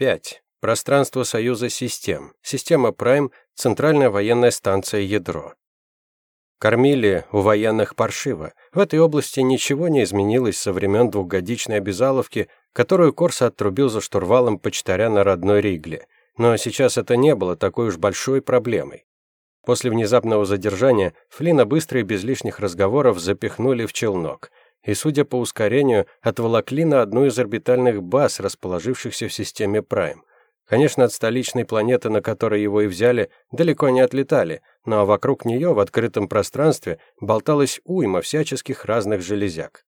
5. Пространство Союза систем. Система Прайм, центральная военная станция Ядро. Кормили у военных паршиво. В этой области ничего не изменилось со времен двухгодичной обязаловки, которую Корса отрубил за штурвалом почтаря на родной Ригле. Но сейчас это не было такой уж большой проблемой. После внезапного задержания Флина быстро и без лишних разговоров запихнули в челнок и, судя по ускорению, отволокли на одну из орбитальных баз, расположившихся в системе Прайм. Конечно, от столичной планеты, на которой его и взяли, далеко не отлетали, но вокруг нее в открытом пространстве болталась уйма всяческих разных железяк.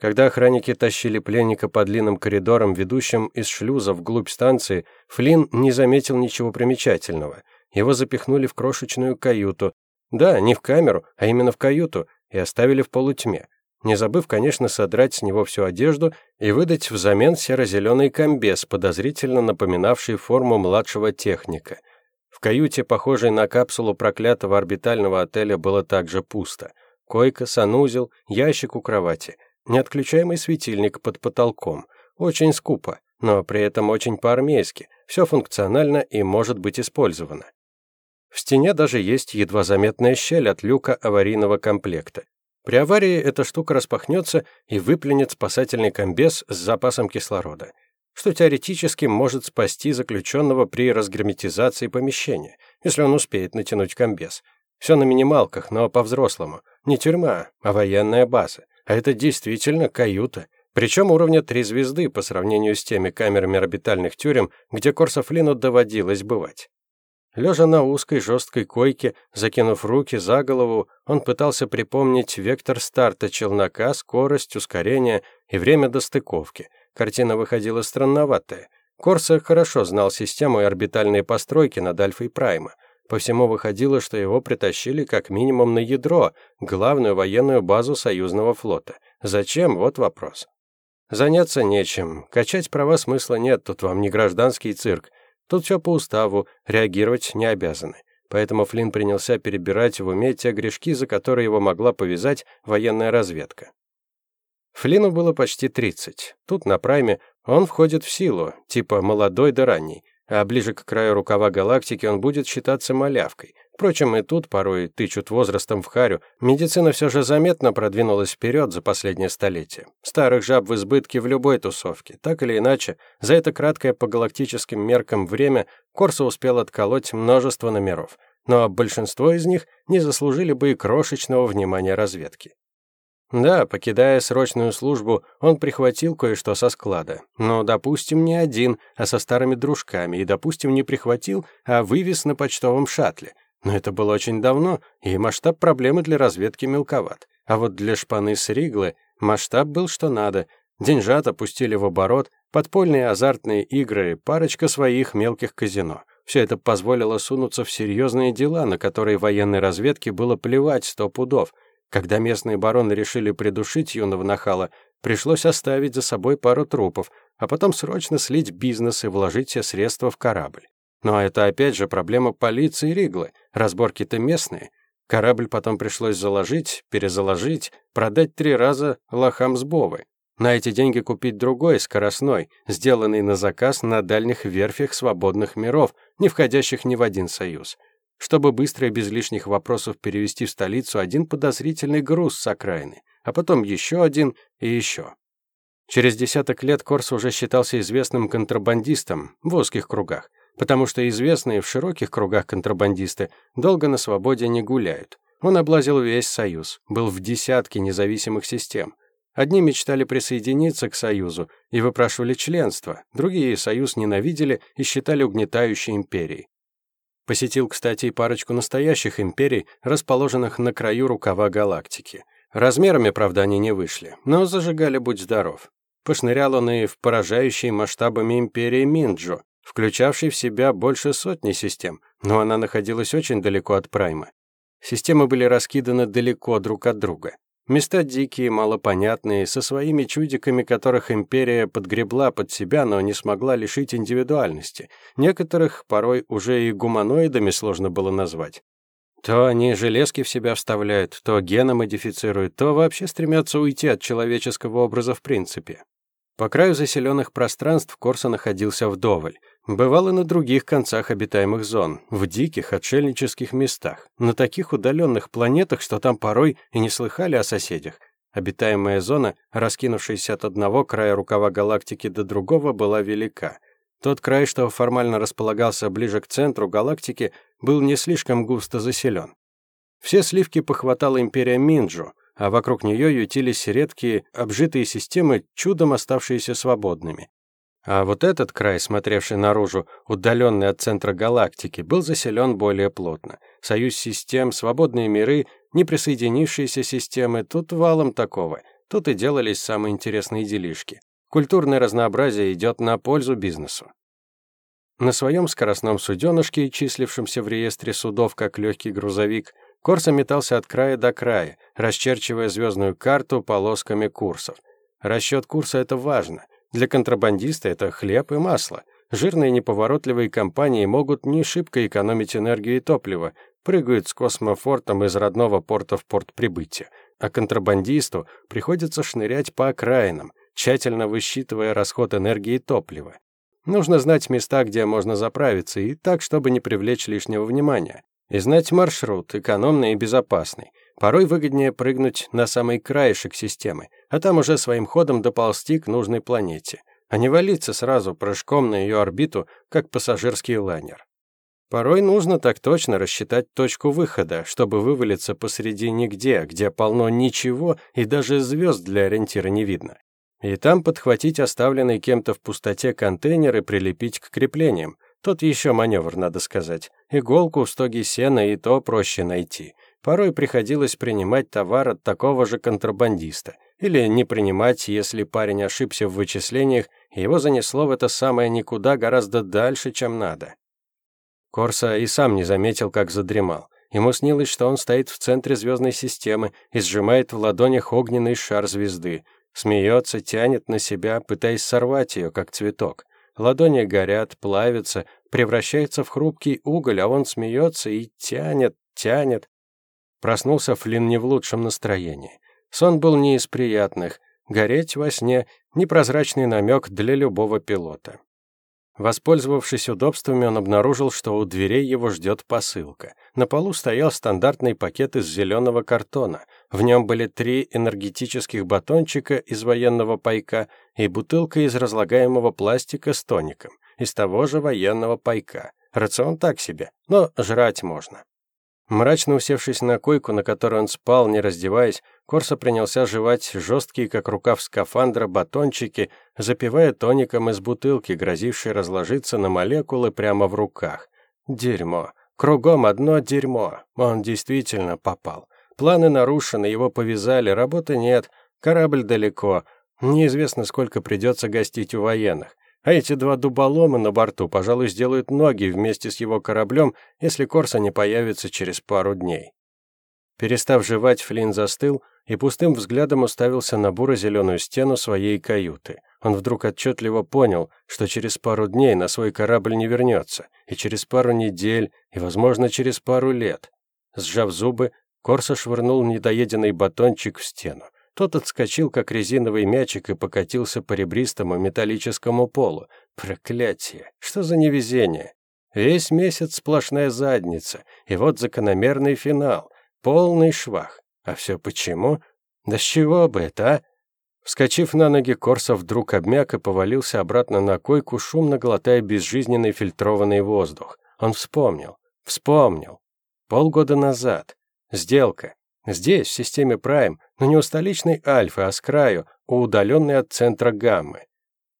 Когда охранники тащили пленника по длинным коридорам, ведущим из шлюза вглубь станции, Флинн не заметил ничего примечательного. Его запихнули в крошечную каюту. Да, не в камеру, а именно в каюту, и оставили в полутьме не забыв, конечно, содрать с него всю одежду и выдать взамен серо-зеленый комбез, подозрительно напоминавший форму младшего техника. В каюте, похожей на капсулу проклятого орбитального отеля, было также пусто. Койка, санузел, ящик у кровати, неотключаемый светильник под потолком. Очень скупо, но при этом очень по-армейски. Все функционально и может быть использовано. В стене даже есть едва заметная щель от люка аварийного комплекта. При аварии эта штука распахнется и выплюнет спасательный комбез с запасом кислорода, что теоретически может спасти заключенного при разгерметизации помещения, если он успеет натянуть комбез. Все на минималках, но по-взрослому. Не тюрьма, а военная база. А это действительно каюта. Причем уровня три звезды по сравнению с теми камерами орбитальных тюрем, где Корсофлину доводилось бывать. Лежа на узкой жесткой койке, закинув руки за голову, он пытался припомнить вектор старта челнока, скорость, ускорение и время достыковки. Картина выходила странноватая. Корса хорошо знал систему и орбитальные постройки над Альфой Прайма. По всему выходило, что его притащили как минимум на ядро, главную военную базу союзного флота. Зачем? Вот вопрос. Заняться нечем. Качать права смысла нет, тут вам не гражданский цирк. Тут все по уставу, реагировать не обязаны. Поэтому Флинн принялся перебирать в уме те грешки, за которые его могла повязать военная разведка. Флину было почти 30. Тут на прайме он входит в силу, типа молодой да ранний, а ближе к краю рукава галактики он будет считаться малявкой. Впрочем, и тут порой тычут возрастом в харю. Медицина все же заметно продвинулась вперед за последнее столетие. Старых жаб в избытке в любой тусовке. Так или иначе, за это краткое по галактическим меркам время Корса успел отколоть множество номеров. Но большинство из них не заслужили бы и крошечного внимания разведки. Да, покидая срочную службу, он прихватил кое-что со склада. Но, допустим, не один, а со старыми дружками, и, допустим, не прихватил, а вывез на почтовом шаттле. Но это было очень давно, и масштаб проблемы для разведки мелковат. А вот для шпаны с Риглы масштаб был что надо. Деньжат опустили в оборот, подпольные азартные игры, парочка своих мелких казино. Все это позволило сунуться в серьезные дела, на которые военной разведке было плевать сто пудов. Когда местные бароны решили придушить юного нахала, пришлось оставить за собой пару трупов, а потом срочно слить бизнес и вложить все средства в корабль. Но это опять же проблема полиции Риглы. Разборки-то местные. Корабль потом пришлось заложить, перезаложить, продать три раза лохам с Бовы. На эти деньги купить другой, скоростной, сделанный на заказ на дальних верфях свободных миров, не входящих ни в один союз. Чтобы быстро и без лишних вопросов перевести в столицу один подозрительный груз с окраины, а потом еще один и еще. Через десяток лет Корс уже считался известным контрабандистом в узких кругах потому что известные в широких кругах контрабандисты долго на свободе не гуляют. Он облазил весь Союз, был в десятке независимых систем. Одни мечтали присоединиться к Союзу и выпрашивали членство, другие Союз ненавидели и считали угнетающей империей. Посетил, кстати, и парочку настоящих империй, расположенных на краю рукава галактики. Размерами, правда, они не вышли, но зажигали будь здоров. Пошнырял он и в поражающей масштабами империи Минджо, включавшей в себя больше сотни систем, но она находилась очень далеко от Прайма. Системы были раскиданы далеко друг от друга. Места дикие, малопонятные, со своими чудиками, которых империя подгребла под себя, но не смогла лишить индивидуальности. Некоторых порой уже и гуманоидами сложно было назвать. То они железки в себя вставляют, то гены модифицируют, то вообще стремятся уйти от человеческого образа в принципе. По краю заселенных пространств Корса находился вдоволь. Бывал и на других концах обитаемых зон, в диких, отшельнических местах, на таких удаленных планетах, что там порой и не слыхали о соседях. Обитаемая зона, раскинувшаяся от одного края рукава галактики до другого, была велика. Тот край, что формально располагался ближе к центру галактики, был не слишком густо заселен. Все сливки похватала империя Минджу, а вокруг нее ютились редкие, обжитые системы, чудом оставшиеся свободными. А вот этот край, смотревший наружу, удаленный от центра галактики, был заселен более плотно. Союз систем, свободные миры, неприсоединившиеся системы, тут валом такого. Тут и делались самые интересные делишки. Культурное разнообразие идет на пользу бизнесу. На своем скоростном суденышке, числившемся в реестре судов как легкий грузовик, Корса метался от края до края, расчерчивая звездную карту полосками курсов. Расчет курса — это важно. Для контрабандиста это хлеб и масло. Жирные неповоротливые компании могут не шибко экономить энергию и топливо, прыгают с космофортом из родного порта в порт прибытия. А контрабандисту приходится шнырять по окраинам, тщательно высчитывая расход энергии и топлива. Нужно знать места, где можно заправиться, и так, чтобы не привлечь лишнего внимания. И знать маршрут, экономный и безопасный. Порой выгоднее прыгнуть на самый краешек системы, а там уже своим ходом доползти к нужной планете, а не валиться сразу прыжком на ее орбиту, как пассажирский лайнер. Порой нужно так точно рассчитать точку выхода, чтобы вывалиться посреди нигде, где полно ничего и даже звезд для ориентира не видно. И там подхватить оставленный кем-то в пустоте контейнер и прилепить к креплениям. Тот еще маневр, надо сказать. Иголку в стоге сена и то проще найти. Порой приходилось принимать товар от такого же контрабандиста. Или не принимать, если парень ошибся в вычислениях, и его занесло в это самое никуда гораздо дальше, чем надо. Корса и сам не заметил, как задремал. Ему снилось, что он стоит в центре звездной системы и сжимает в ладонях огненный шар звезды. Смеется, тянет на себя, пытаясь сорвать ее, как цветок. Ладони горят, плавятся, превращается в хрупкий уголь, а он смеется и тянет, тянет. Проснулся Флинн не в лучшем настроении. Сон был не из приятных. Гореть во сне — непрозрачный намек для любого пилота. Воспользовавшись удобствами, он обнаружил, что у дверей его ждет посылка. На полу стоял стандартный пакет из зеленого картона. В нем были три энергетических батончика из военного пайка и бутылка из разлагаемого пластика с тоником, из того же военного пайка. Рацион так себе, но жрать можно. Мрачно усевшись на койку, на которой он спал, не раздеваясь, Корса принялся жевать жесткие, как рукав скафандра, батончики, запивая тоником из бутылки, грозившей разложиться на молекулы прямо в руках. Дерьмо. Кругом одно дерьмо. Он действительно попал. Планы нарушены, его повязали, работы нет, корабль далеко. Неизвестно, сколько придется гостить у военных. А эти два дуболома на борту, пожалуй, сделают ноги вместе с его кораблем, если Корса не появится через пару дней. Перестав жевать, Флинн застыл и пустым взглядом уставился на буро-зеленую стену своей каюты. Он вдруг отчетливо понял, что через пару дней на свой корабль не вернется, и через пару недель, и, возможно, через пару лет. Сжав зубы, Корса швырнул недоеденный батончик в стену. Тот отскочил, как резиновый мячик, и покатился по ребристому металлическому полу. Проклятие! Что за невезение! Весь месяц сплошная задница, и вот закономерный финал. Полный швах. А все почему? Да с чего бы это, а? Вскочив на ноги, Корсов вдруг обмяк и повалился обратно на койку, шумно глотая безжизненный фильтрованный воздух. Он вспомнил. Вспомнил. Полгода назад. Сделка. Здесь, в системе Прайм, но не у столичной Альфы, а с краю, у удаленной от центра Гаммы.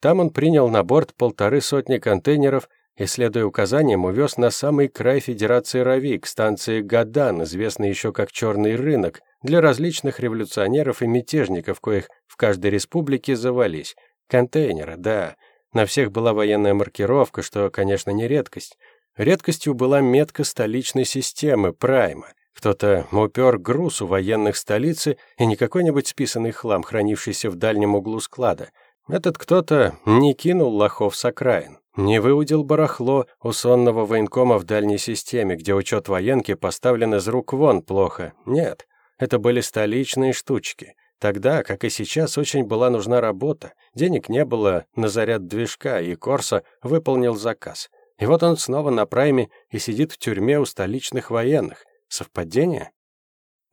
Там он принял на борт полторы сотни контейнеров и, следуя указаниям, увез на самый край Федерации Рави, к станции Гадан, известной еще как Черный рынок, для различных революционеров и мятежников, коих в каждой республике завались. Контейнеры, да. На всех была военная маркировка, что, конечно, не редкость. Редкостью была метка столичной системы, Прайма — кто-то упер груз у военных столицы и не какой-нибудь списанный хлам, хранившийся в дальнем углу склада. Этот кто-то не кинул лохов с окраин, не выудил барахло у сонного военкома в дальней системе, где учет военки поставлен из рук вон плохо. Нет, это были столичные штучки. Тогда, как и сейчас, очень была нужна работа. Денег не было на заряд движка, и Корса выполнил заказ. И вот он снова на прайме и сидит в тюрьме у столичных военных. Совпадение?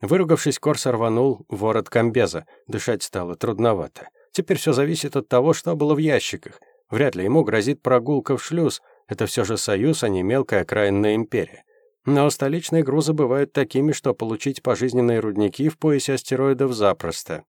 Выругавшись, Корса рванул ворот комбеза. Дышать стало трудновато. Теперь все зависит от того, что было в ящиках. Вряд ли ему грозит прогулка в шлюз. Это все же союз, а не мелкая окраинная империя. Но столичные грузы бывают такими, что получить пожизненные рудники в поясе астероидов запросто.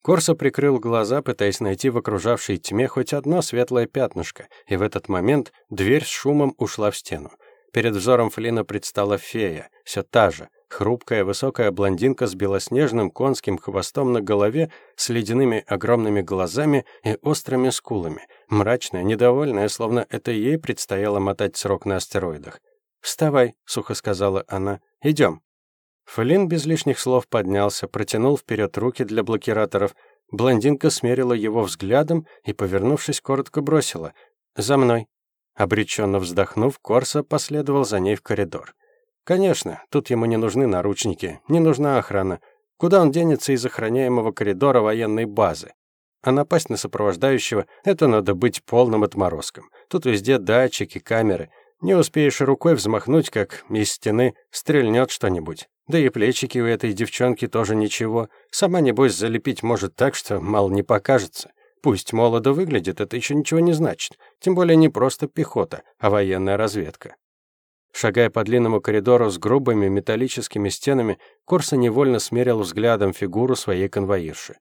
Корсо прикрыл глаза, пытаясь найти в окружавшей тьме хоть одно светлое пятнышко, и в этот момент дверь с шумом ушла в стену. Перед взором Флина предстала фея, все та же, хрупкая высокая блондинка с белоснежным конским хвостом на голове, с ледяными огромными глазами и острыми скулами, мрачная, недовольная, словно это ей предстояло мотать срок на астероидах. «Вставай», — сухо сказала она. «Идем». Флинн без лишних слов поднялся, протянул вперед руки для блокираторов. Блондинка смерила его взглядом и, повернувшись, коротко бросила. «За мной». Обреченно вздохнув, Корса последовал за ней в коридор. Конечно, тут ему не нужны наручники, не нужна охрана. Куда он денется из охраняемого коридора военной базы? А напасть на сопровождающего — это надо быть полным отморозком. Тут везде датчики, камеры. Не успеешь рукой взмахнуть, как из стены стрельнет что-нибудь. Да и плечики у этой девчонки тоже ничего. Сама, небось, залепить может так, что мало не покажется. Пусть молодо выглядит, это еще ничего не значит. Тем более не просто пехота, а военная разведка. Шагая по длинному коридору с грубыми металлическими стенами, Корса невольно смерил взглядом фигуру своей конвоирши.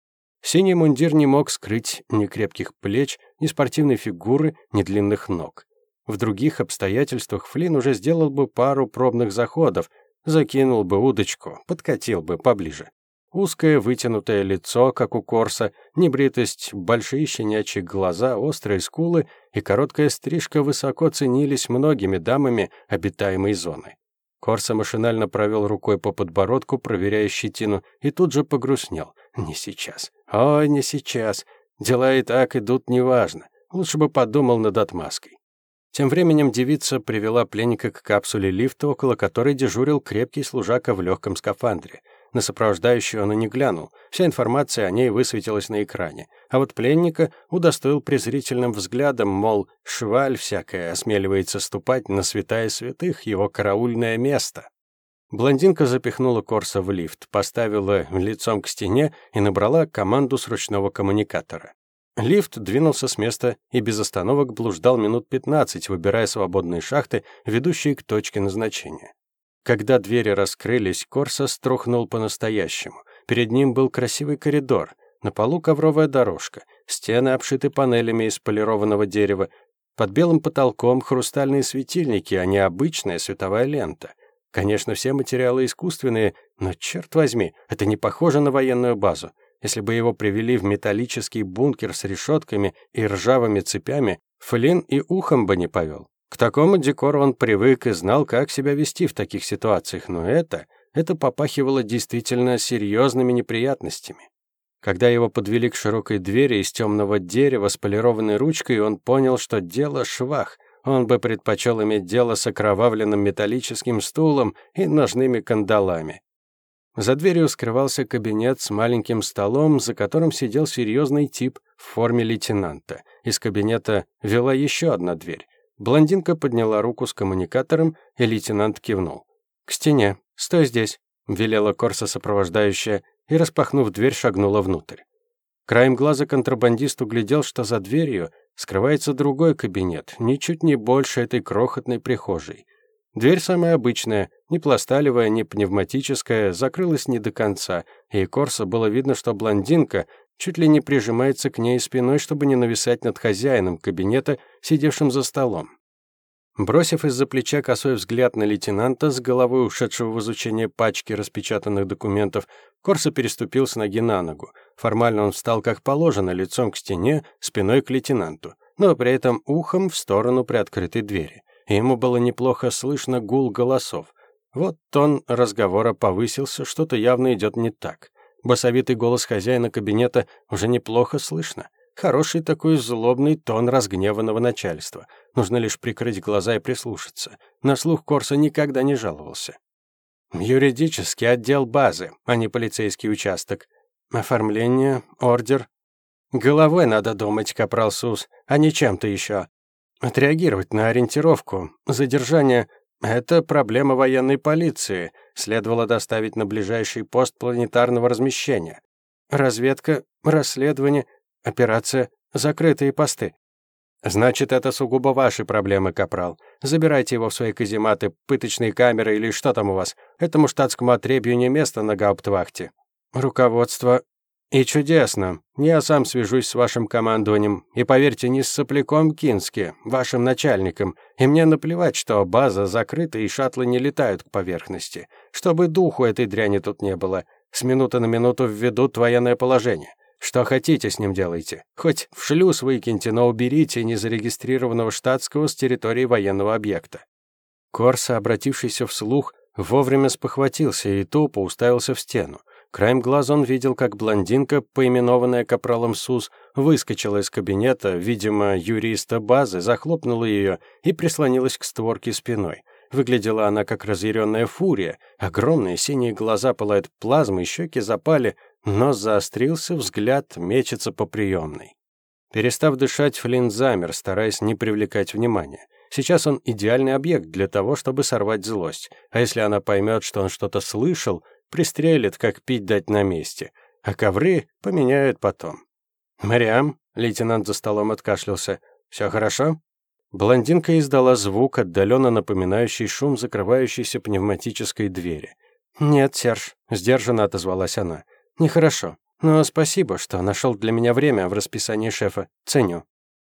Синий мундир не мог скрыть ни крепких плеч, ни спортивной фигуры, ни длинных ног. В других обстоятельствах Флинн уже сделал бы пару пробных заходов, закинул бы удочку, подкатил бы поближе. Узкое вытянутое лицо, как у Корса, небритость, большие щенячьи глаза, острые скулы и короткая стрижка высоко ценились многими дамами обитаемой зоны. Корса машинально провел рукой по подбородку, проверяя щетину, и тут же погрустнел. Не сейчас. Ой, не сейчас. Дела и так идут неважно. Лучше бы подумал над отмазкой. Тем временем девица привела пленника к капсуле лифта, около которой дежурил крепкий служака в легком скафандре. На сопровождающую он и не глянул. Вся информация о ней высветилась на экране. А вот пленника удостоил презрительным взглядом, мол, шваль всякая осмеливается ступать на святая святых, его караульное место. Блондинка запихнула Корса в лифт, поставила лицом к стене и набрала команду с ручного коммуникатора. Лифт двинулся с места и без остановок блуждал минут 15, выбирая свободные шахты, ведущие к точке назначения. Когда двери раскрылись, Корса струхнул по-настоящему. Перед ним был красивый коридор, на полу ковровая дорожка, стены обшиты панелями из полированного дерева, под белым потолком хрустальные светильники, а не обычная световая лента. Конечно, все материалы искусственные, но, черт возьми, это не похоже на военную базу. Если бы его привели в металлический бункер с решетками и ржавыми цепями, Флинн и ухом бы не повел. К такому декору он привык и знал, как себя вести в таких ситуациях, но это, это попахивало действительно серьезными неприятностями. Когда его подвели к широкой двери из темного дерева с полированной ручкой, он понял, что дело швах. Он бы предпочел иметь дело с окровавленным металлическим стулом и ножными кандалами. За дверью скрывался кабинет с маленьким столом, за которым сидел серьезный тип в форме лейтенанта. Из кабинета вела еще одна дверь. Блондинка подняла руку с коммуникатором, и лейтенант кивнул. «К стене. Стой здесь», — велела Корса сопровождающая, и, распахнув дверь, шагнула внутрь. Краем глаза контрабандист углядел, что за дверью скрывается другой кабинет, ничуть не больше этой крохотной прихожей. Дверь самая обычная, не пласталевая, не пневматическая, закрылась не до конца, и Корса было видно, что блондинка чуть ли не прижимается к ней спиной, чтобы не нависать над хозяином кабинета, сидевшим за столом. Бросив из-за плеча косой взгляд на лейтенанта с головой ушедшего в изучение пачки распечатанных документов, Корса переступил с ноги на ногу. Формально он встал как положено, лицом к стене, спиной к лейтенанту, но при этом ухом в сторону приоткрытой двери и ему было неплохо слышно гул голосов. Вот тон разговора повысился, что-то явно идет не так. Басовитый голос хозяина кабинета уже неплохо слышно. Хороший такой злобный тон разгневанного начальства. Нужно лишь прикрыть глаза и прислушаться. На слух Корса никогда не жаловался. «Юридический отдел базы, а не полицейский участок», Оформление, ордер. Головой надо думать, капрал Сус, а не чем-то еще. Отреагировать на ориентировку. Задержание — это проблема военной полиции. Следовало доставить на ближайший пост планетарного размещения. Разведка, расследование, операция, закрытые посты. Значит, это сугубо ваши проблемы, капрал. Забирайте его в свои казематы, пыточные камеры или что там у вас. Этому штатскому отребью не место на гауптвахте. Руководство и чудесно. Я сам свяжусь с вашим командованием. И поверьте, не с сопляком Кински, вашим начальником. И мне наплевать, что база закрыта и шаттлы не летают к поверхности. Чтобы духу этой дряни тут не было. С минуты на минуту введут военное положение. Что хотите с ним делайте. Хоть в шлюз выкиньте, но уберите незарегистрированного штатского с территории военного объекта. Корса, обратившийся вслух, вовремя спохватился и тупо уставился в стену. Краем глаза он видел, как блондинка, поименованная капралом Сус, выскочила из кабинета, видимо, юриста базы, захлопнула ее и прислонилась к створке спиной. Выглядела она как разъяренная фурия, огромные синие глаза пылают плазмой, щеки запали, нос заострился, взгляд мечется по приемной. Перестав дышать, Флинн замер, стараясь не привлекать внимания. Сейчас он идеальный объект для того, чтобы сорвать злость. А если она поймет, что он что-то слышал, Пристрелят, как пить дать на месте, а ковры поменяют потом. «Мариам?» — лейтенант за столом откашлялся. «Все хорошо?» Блондинка издала звук, отдаленно напоминающий шум закрывающейся пневматической двери. «Нет, Серж», — сдержанно отозвалась она. «Нехорошо. Но спасибо, что нашел для меня время в расписании шефа. Ценю».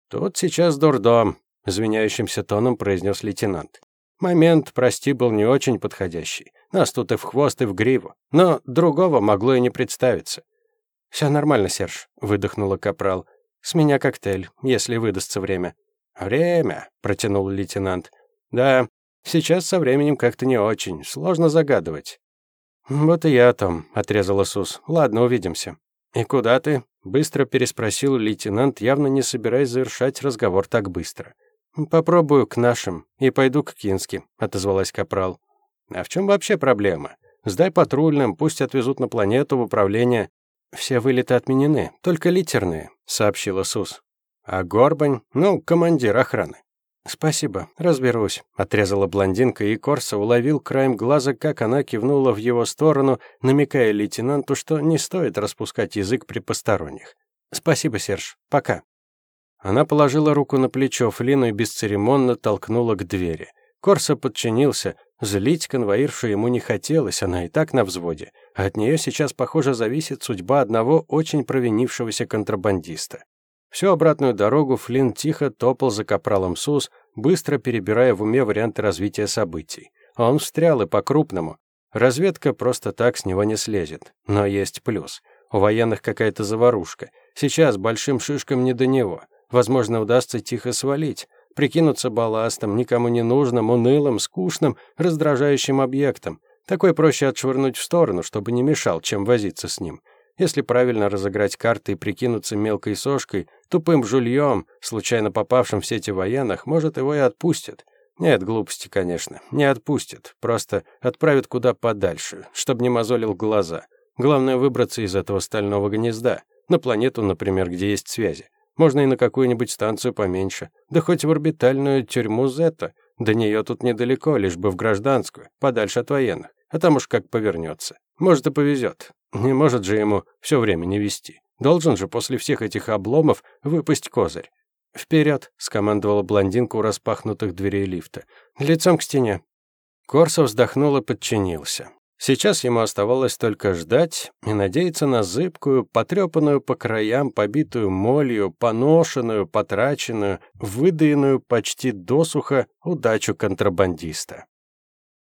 «Тут сейчас дурдом», — извиняющимся тоном произнес лейтенант. Момент, прости, был не очень подходящий. Нас тут и в хвост, и в гриву. Но другого могло и не представиться. «Все нормально, Серж», — выдохнула Капрал. «С меня коктейль, если выдастся время». «Время», — протянул лейтенант. «Да, сейчас со временем как-то не очень, сложно загадывать». «Вот и я о том», — отрезала Сус. «Ладно, увидимся». «И куда ты?» — быстро переспросил лейтенант, явно не собираясь завершать разговор так быстро. «Попробую к нашим и пойду к Кински», — отозвалась Капрал. «А в чем вообще проблема? Сдай патрульным, пусть отвезут на планету в управление». «Все вылеты отменены, только литерные», — сообщила Сус. «А Горбань? Ну, командир охраны». «Спасибо, разберусь», — отрезала блондинка, и Корса уловил краем глаза, как она кивнула в его сторону, намекая лейтенанту, что не стоит распускать язык при посторонних. «Спасибо, Серж. Пока». Она положила руку на плечо Флину и бесцеремонно толкнула к двери. Корса подчинился. Злить конвоиршу ему не хотелось, она и так на взводе. От нее сейчас, похоже, зависит судьба одного очень провинившегося контрабандиста. Всю обратную дорогу Флинн тихо топал за капралом Сус, быстро перебирая в уме варианты развития событий. Он встрял и по-крупному. Разведка просто так с него не слезет. Но есть плюс. У военных какая-то заварушка. Сейчас большим шишкам не до него. Возможно, удастся тихо свалить, прикинуться балластом, никому не нужным, унылым, скучным, раздражающим объектом. Такой проще отшвырнуть в сторону, чтобы не мешал, чем возиться с ним. Если правильно разыграть карты и прикинуться мелкой сошкой, тупым жульем, случайно попавшим в сети военных, может, его и отпустят. Нет, глупости, конечно, не отпустят, просто отправят куда подальше, чтобы не мозолил глаза. Главное выбраться из этого стального гнезда, на планету, например, где есть связи. Можно и на какую-нибудь станцию поменьше. Да хоть в орбитальную тюрьму Зета. До нее тут недалеко, лишь бы в гражданскую, подальше от военных. А там уж как повернется. Может и повезет. Не может же ему все время не вести. Должен же после всех этих обломов выпасть козырь. «Вперед!» — скомандовала блондинка у распахнутых дверей лифта. «Лицом к стене». Корсо вздохнул и подчинился. Сейчас ему оставалось только ждать и надеяться на зыбкую, потрепанную по краям, побитую молью, поношенную, потраченную, выдаянную почти досуха удачу контрабандиста.